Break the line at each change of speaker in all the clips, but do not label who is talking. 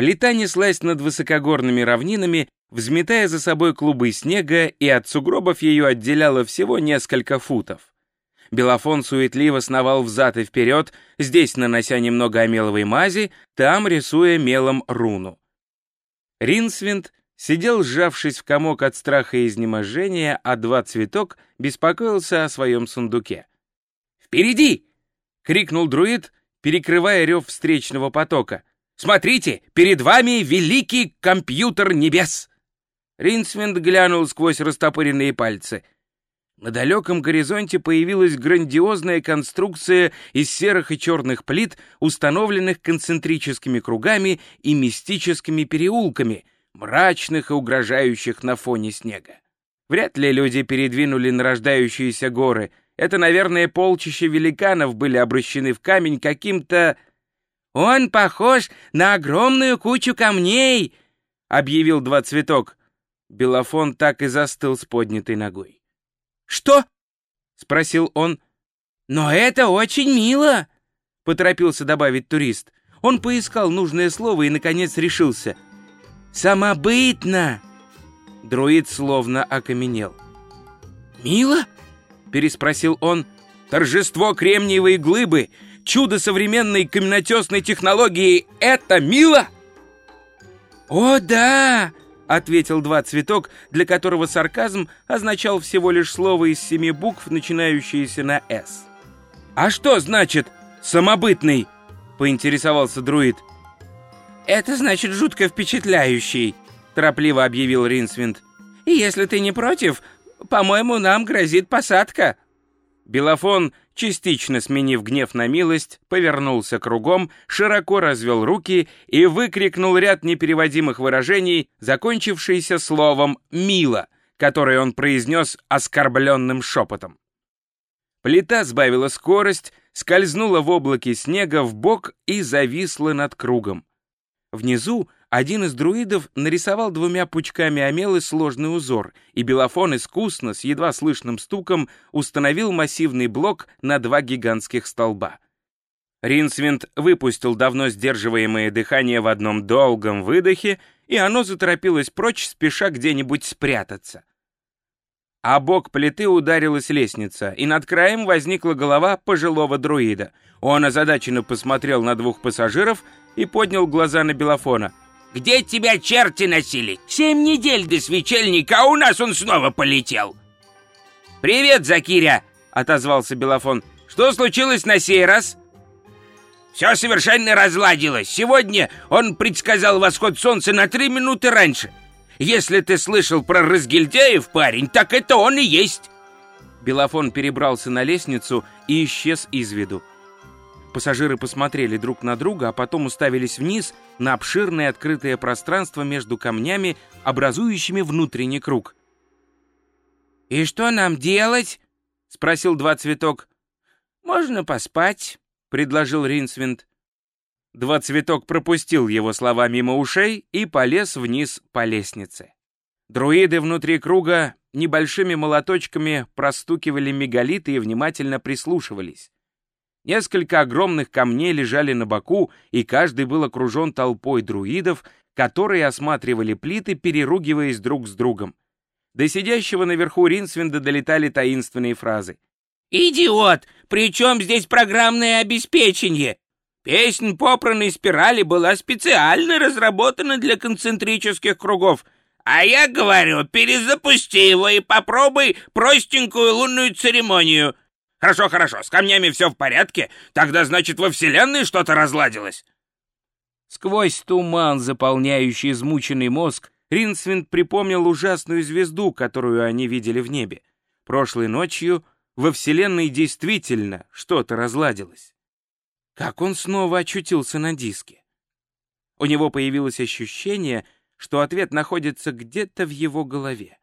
Плита неслась над высокогорными равнинами, взметая за собой клубы снега, и от сугробов ее отделяло всего несколько футов. Белофон суетливо сновал взад и вперед, здесь нанося немного амеловой мази, там рисуя мелом руну. Ринсвинд сидел, сжавшись в комок от страха и изнеможения, а два цветок беспокоился о своем сундуке. «Впереди!» — крикнул друид, перекрывая рев встречного потока. «Смотрите, перед вами великий компьютер небес!» Ринсвинд глянул сквозь растопыренные пальцы — на далеком горизонте появилась грандиозная конструкция из серых и черных плит, установленных концентрическими кругами и мистическими переулками, мрачных и угрожающих на фоне снега. Вряд ли люди передвинули нарождающиеся горы. Это, наверное, полчища великанов были обращены в камень каким-то... «Он похож на огромную кучу камней!» — объявил два цветок. Белофон так и застыл с поднятой ногой. «Что?» — спросил он. «Но это очень мило!» — поторопился добавить турист. Он поискал нужное слово и, наконец, решился. «Самобытно!» Друид словно окаменел. «Мило?» — переспросил он. «Торжество кремниевой глыбы, чудо современной каменотесной технологии — это мило?» «О, да!» ответил два цветок, для которого сарказм означал всего лишь слово из семи букв, начинающееся на «С». «А что значит «самобытный»?» — поинтересовался друид. «Это значит жутко впечатляющий», — торопливо объявил Ринсвинд. «И если ты не против, по-моему, нам грозит посадка». Белофон, частично сменив гнев на милость, повернулся кругом, широко развел руки и выкрикнул ряд непереводимых выражений, закончившийся словом «мило», которое он произнес оскорбленным шепотом. Плита сбавила скорость, скользнула в облаке снега в бок и зависла над кругом. Внизу один из друидов нарисовал двумя пучками омелы сложный узор, и Белофон искусно, с едва слышным стуком, установил массивный блок на два гигантских столба. Ринсвинд выпустил давно сдерживаемое дыхание в одном долгом выдохе, и оно заторопилось прочь, спеша где-нибудь спрятаться. А бок плиты ударилась лестница, и над краем возникла голова пожилого друида. Он озадаченно посмотрел на двух пассажиров и поднял глаза на Белофона. Где тебя черти носили? Семь недель до свечельника, а у нас он снова полетел. «Привет, Закиря!» — отозвался Белофон. «Что случилось на сей раз?» «Все совершенно разладилось. Сегодня он предсказал восход солнца на три минуты раньше. Если ты слышал про разгильдяев, парень, так это он и есть!» Белофон перебрался на лестницу и исчез из виду. Пассажиры посмотрели друг на друга, а потом уставились вниз на обширное открытое пространство между камнями, образующими внутренний круг. «И что нам делать?» — спросил Два Цветок. «Можно поспать», — предложил Ринсвинд. Два Цветок пропустил его слова мимо ушей и полез вниз по лестнице. Друиды внутри круга небольшими молоточками простукивали мегалиты и внимательно прислушивались. Несколько огромных камней лежали на боку, и каждый был окружен толпой друидов, которые осматривали плиты, переругиваясь друг с другом. До сидящего наверху Ринсвинда долетали таинственные фразы. «Идиот! Причем здесь программное обеспечение? Песнь попранной спирали была специально разработана для концентрических кругов. А я говорю, перезапусти его и попробуй простенькую лунную церемонию. Хорошо, хорошо, с камнями все в порядке. Тогда, значит, во Вселенной что-то разладилось. Сквозь туман, заполняющий измученный мозг, Ринсвинд припомнил ужасную звезду, которую они видели в небе. Прошлой ночью во Вселенной действительно что-то разладилось. Как он снова очутился на диске? У него появилось ощущение, что ответ находится где-то в его голове.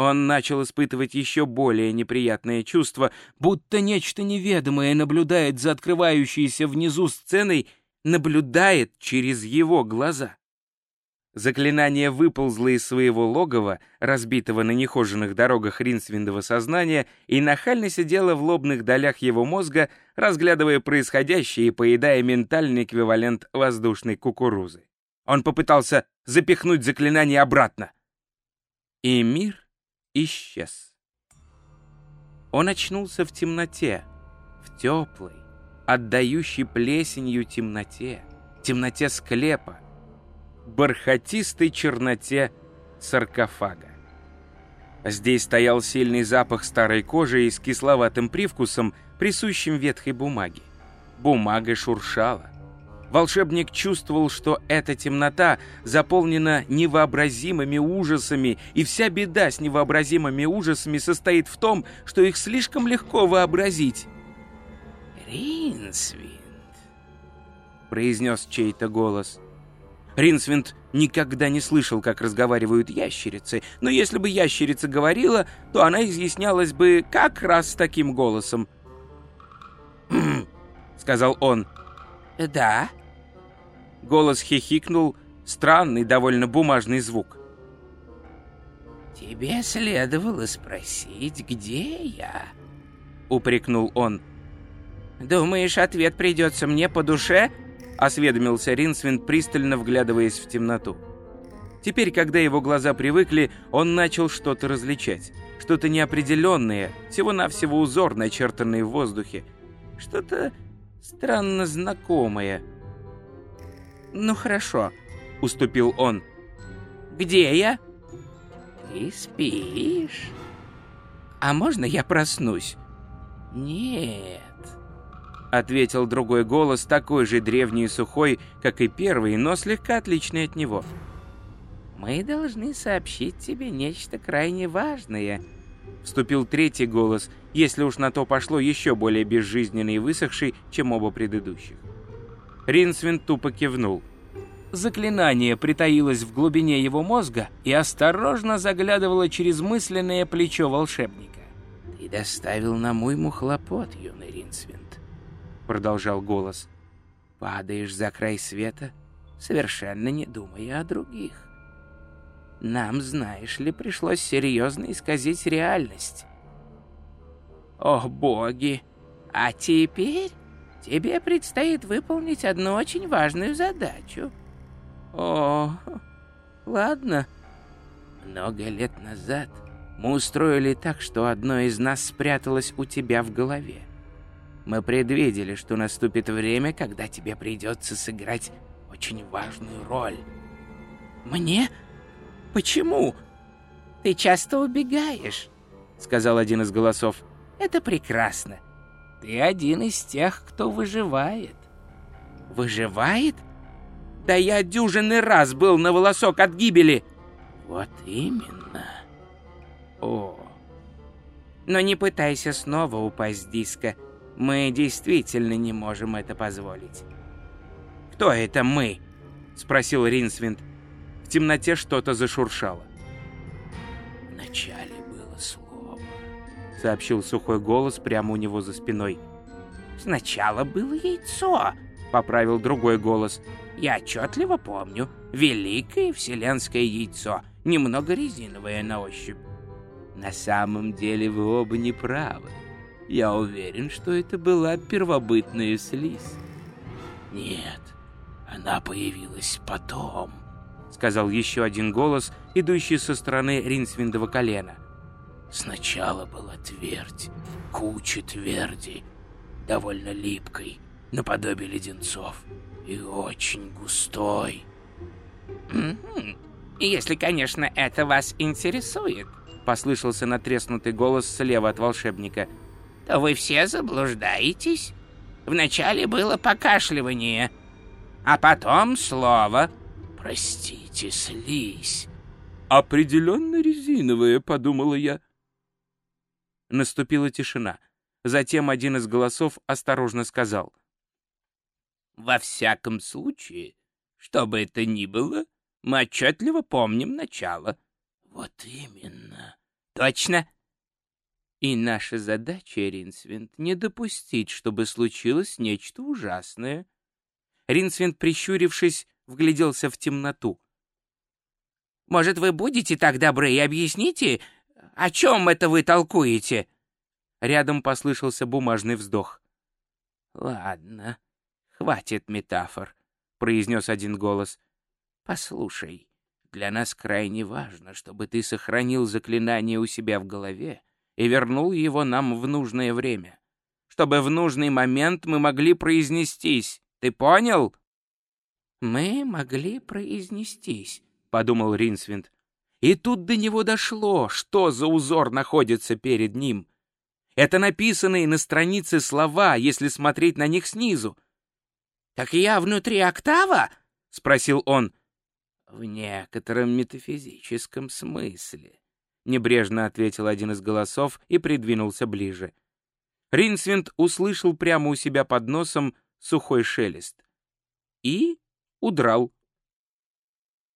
Он начал испытывать еще более неприятное чувство, будто нечто неведомое наблюдает за открывающейся внизу сценой, наблюдает через его глаза. Заклинание выползло из своего логова, разбитого на нехоженных дорогах Ринсвиндова сознания, и нахально сидело в лобных долях его мозга, разглядывая происходящее и поедая ментальный эквивалент воздушной кукурузы. Он попытался запихнуть заклинание обратно. И мир исчез. Он очнулся в темноте, в теплой, отдающей плесенью темноте, темноте склепа, бархатистой черноте саркофага. Здесь стоял сильный запах старой кожи и с кисловатым привкусом, присущим ветхой бумаге. Бумага шуршала. Волшебник чувствовал, что эта темнота заполнена невообразимыми ужасами, и вся беда с невообразимыми ужасами состоит в том, что их слишком легко вообразить.
«Ринсвинд», —
произнес чей-то голос. Ринсвинд никогда не слышал, как разговаривают ящерицы, но если бы ящерица говорила, то она изъяснялась бы как раз таким голосом. «Хм», — сказал он.
«Да»,
Голос хихикнул, странный, довольно бумажный звук.
«Тебе следовало спросить, где я?»
— упрекнул он.
«Думаешь, ответ придется мне по душе?»
— осведомился Ринсвинд, пристально вглядываясь в темноту. Теперь, когда его глаза привыкли, он начал что-то различать. Что-то неопределенное, всего-навсего узор, начертанный в воздухе. Что-то странно знакомое —
«Ну хорошо», —
уступил он.
«Где я?» «Ты спишь?» «А можно я проснусь?» «Нет», —
ответил другой голос, такой же древний и сухой, как и первый, но слегка отличный от него.
«Мы должны сообщить тебе нечто крайне важное», —
вступил третий голос, если уж на то пошло еще более безжизненный и высохший, чем оба предыдущих. Ринсвин тупо кивнул. Заклинание притаилось в глубине его мозга и осторожно заглядывало через мысленное плечо волшебника.
«Ты доставил нам уйму хлопот, юный Ринсвинд», — продолжал голос. «Падаешь за край света, совершенно не думая о других. Нам, знаешь ли, пришлось серьезно исказить реальность. О, боги! А теперь тебе предстоит выполнить одну очень важную задачу. О, ладно. Много лет назад мы устроили так, что одно из нас спряталось у тебя в голове. Мы предвидели, что наступит время, когда тебе придется сыграть очень важную роль. Мне? Почему? Ты часто убегаешь, сказал один из голосов. Это прекрасно. Ты один из тех, кто выживает. Выживает? Да я дюжины раз был на волосок от гибели. Вот именно. О. Но не пытайся снова упасть с диска. Мы действительно не можем это позволить. Кто это мы? Спросил Ринсвинд. В темноте что-то зашуршало. Вначале сообщил сухой голос прямо у него за спиной. «Сначала было яйцо», — поправил другой голос. «Я отчетливо помню. Великое вселенское яйцо, немного резиновое на ощупь». «На самом деле вы оба не правы. Я уверен, что это была первобытная слизь». «Нет, она появилась потом», — сказал еще один голос, идущий со стороны Ринсвиндова колена. Сначала была твердь, куча тверди, довольно липкой, наподобие леденцов, и очень густой. «Если, конечно, это вас интересует», — послышался натреснутый голос слева от волшебника, «то вы все заблуждаетесь. Вначале было покашливание, а потом слово. Простите, слизь».
«Определенно резиновая», — подумала я. Наступила тишина. Затем один из голосов осторожно сказал.
«Во всяком случае, что бы это ни было, мы отчетливо помним начало». «Вот именно». «Точно». И наша задача, Ринсвинд, не допустить, чтобы случилось нечто ужасное. Ринсвинд, прищурившись, вгляделся в темноту. «Может, вы будете так добры и объясните, о чем это вы толкуете?» Рядом послышался бумажный вздох. «Ладно, хватит метафор», — произнес один голос. Послушай, для нас крайне важно, чтобы ты сохранил заклинание у себя в голове и вернул его нам в нужное время, чтобы в нужный момент мы могли произнестись. Ты понял? Мы могли произнестись, подумал Ринсвинд. И тут до него дошло, что за узор находится перед ним. Это написанные на странице слова, если смотреть на них снизу. «Так я внутри октава?» — спросил он. «В некотором метафизическом смысле», — небрежно ответил один из голосов и придвинулся ближе. Ринсвинд услышал прямо у себя под носом сухой шелест и удрал.